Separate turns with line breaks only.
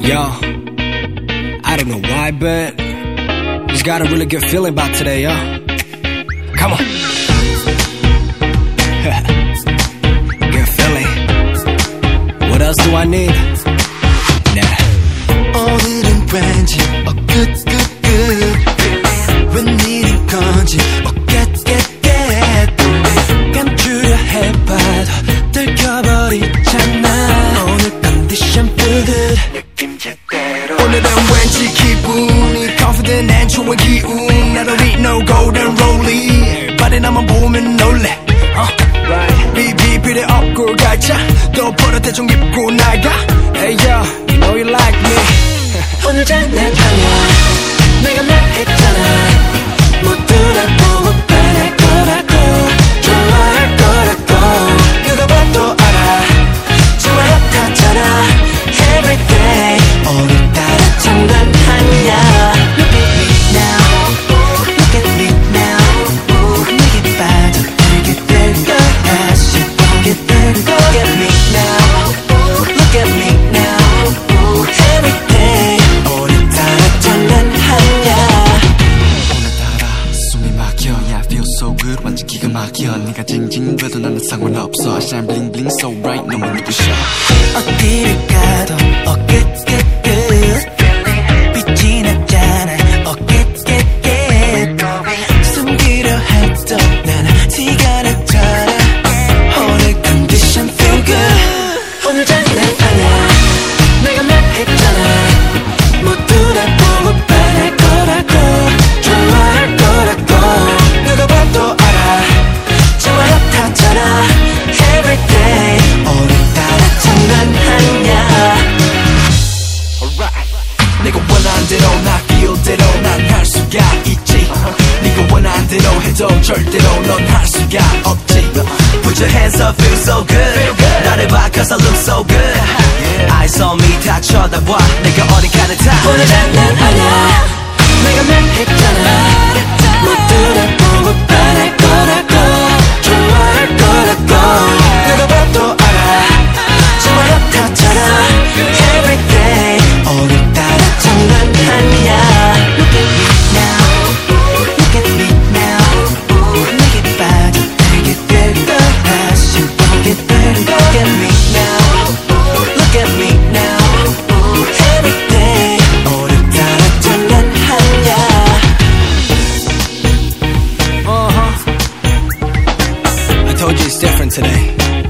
Yo, I don't know why, but just got a really good feeling about today, yo. Come on. good feeling. What else do I need? Nah.
오늘은 왠지 어 good good good 웬일인 건지 어 get get get 감추려 해봐도 들켜버리잖아 오늘 컨디션 feel good 느낌 제대로 오늘은 왠지 기분이 confident and 좋은 기운 나도 we no golden rollie 발에 나만 보면 놀래 어 비비 필요 없고 가자 또 버릇해 좀 입고 나가
Hey, yo, you know you like me.
오늘 장난
막혀 네가 징징대도 나는 상관없어 Shine bling bling so bright 너무 눈부셔
어디를 가도 어 good 대로 나 feel 대로 난 할 수가 있지 네가 원하는 대로 해도 절대로 넌 할 수가 없지 Put your hands up feel so good 나를 봐 cause I look so good Eyes on me 다 쳐다봐 내가 어디 가는 다 오늘 장난하냐 내가 말했잖아
today.